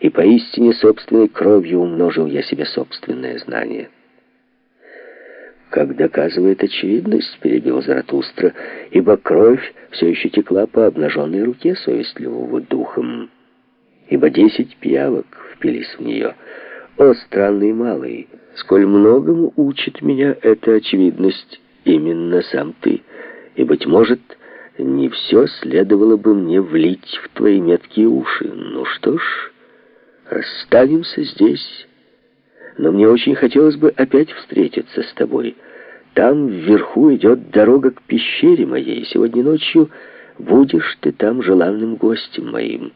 и поистине собственной кровью умножил я себе собственное знание. Как доказывает очевидность, перебил Заратустра, ибо кровь все еще текла по обнаженной руке совестливого духом, ибо десять пиявок впились в нее. О, странный малый, сколь многому учит меня эта очевидность именно сам ты, и, быть может, не все следовало бы мне влить в твои меткие уши. Ну что ж, расстанемся здесь. Но мне очень хотелось бы опять встретиться с тобой. Там вверху идет дорога к пещере моей. Сегодня ночью будешь ты там желанным гостем моим.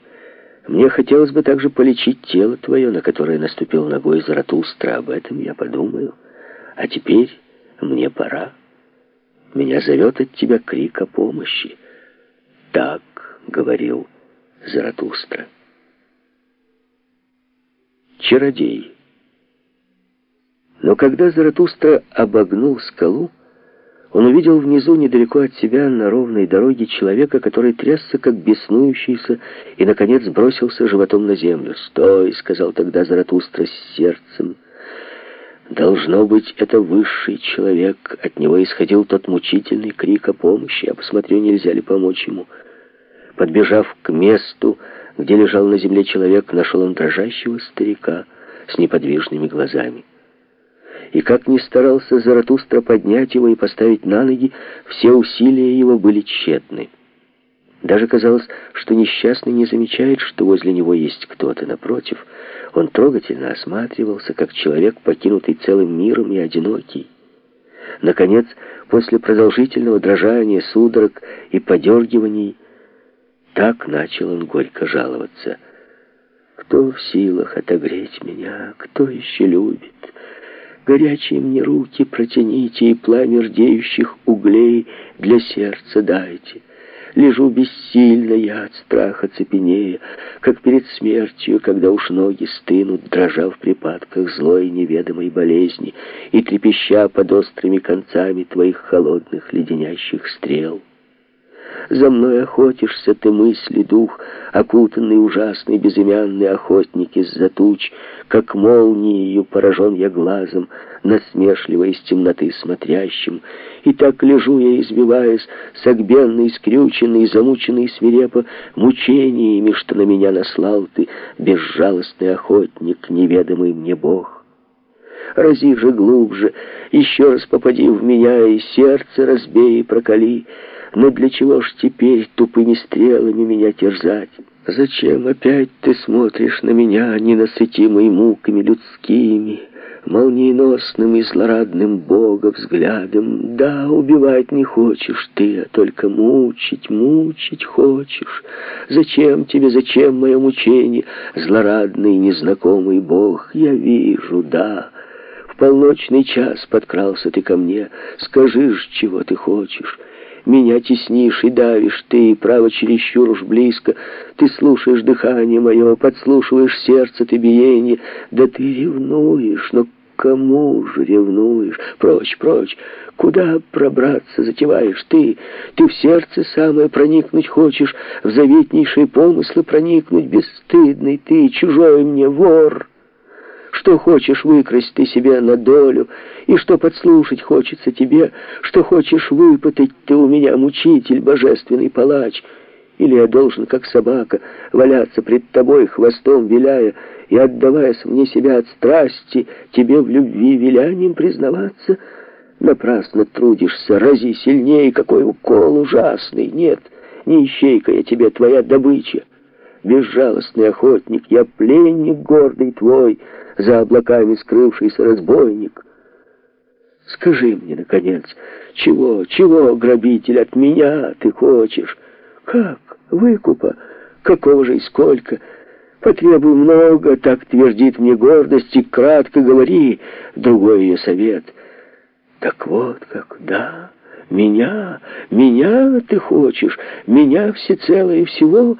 Мне хотелось бы также полечить тело твое, на которое наступил ногой Заратустра. Об этом я подумаю. А теперь мне пора. Меня зовет от тебя крик о помощи. Так говорил Заратустра. Чародей. Но когда Заратустра обогнул скалу, он увидел внизу, недалеко от себя, на ровной дороге, человека, который трясся, как беснующийся, и, наконец, бросился животом на землю. «Стой!» — сказал тогда Заратустра с сердцем. Должно быть, это высший человек. От него исходил тот мучительный крик о помощи. Я посмотрю, нельзя ли помочь ему. Подбежав к месту, где лежал на земле человек, нашел он дрожащего старика с неподвижными глазами. И как ни старался Заратустра поднять его и поставить на ноги, все усилия его были тщетны. Даже казалось, что несчастный не замечает, что возле него есть кто-то. Напротив, он трогательно осматривался, как человек, покинутый целым миром и одинокий. Наконец, после продолжительного дрожания, судорог и подергиваний, так начал он горько жаловаться. «Кто в силах отогреть меня? Кто еще любит? Горячие мне руки протяните и пламя рдеющих углей для сердца дайте». Лежу бессильно я от страха цепенея, Как перед смертью, когда уж ноги стынут, Дрожа в припадках злой неведомой болезни И трепеща под острыми концами Твоих холодных леденящих стрел. За мной охотишься ты, мысли, дух, Окутанный ужасный безымянный охотник из-за туч, Как молнией поражен я глазом, Насмешливо из темноты смотрящим, И так лежу я, избиваясь, Согбенный, скрюченный, замученный свирепо Мучениями, что на меня наслал ты, Безжалостный охотник, неведомый мне Бог. Рази же глубже, еще раз попади в меня, И сердце разбей и проколи, но для чего ж теперь тупыми стрелами меня терзать? Зачем опять ты смотришь на меня, ненасытимой муками людскими, молниеносным и злорадным Бога взглядом? Да, убивать не хочешь ты, а только мучить, мучить хочешь. Зачем тебе, зачем мое мучение, злорадный незнакомый Бог? Я вижу, да, в полночный час подкрался ты ко мне, скажи ж, чего ты хочешь». Меня теснишь и давишь ты, право чересчур уж близко. Ты слушаешь дыхание мое, подслушиваешь сердце ты биение. Да ты ревнуешь, но кому же ревнуешь? Прочь, прочь, куда пробраться затеваешь ты? Ты в сердце самое проникнуть хочешь, в заветнейшие помыслы проникнуть, бесстыдный ты, чужой мне вор». Что хочешь выкрасть ты себе на долю, и что подслушать хочется тебе, что хочешь выпытать ты у меня, мучитель, божественный палач. Или я должен, как собака, валяться пред тобой, хвостом виляя, и, отдаваясь мне себя от страсти, тебе в любви вилянием признаваться? Напрасно трудишься, рази сильнее, какой укол ужасный. Нет, не ищейка я тебе, твоя добыча безжалостный охотник, я пленник гордый твой, за облаками скрывшийся разбойник. Скажи мне, наконец, чего, чего, грабитель, от меня ты хочешь? Как? Выкупа? Какого же и сколько? Потребуй много, так твердит мне гордость, и кратко говори, другой ее совет. Так вот как, да, меня, меня ты хочешь, меня всецело и всего...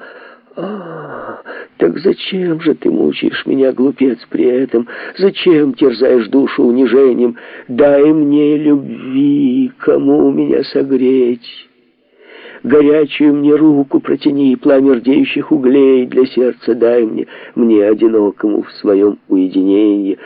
«А, так зачем же ты мучаешь меня, глупец, при этом? Зачем терзаешь душу унижением? Дай мне любви, кому меня согреть? горячую мне руку протяни, и пламя рдеющих углей для сердца дай мне, мне одинокому в своем уединении.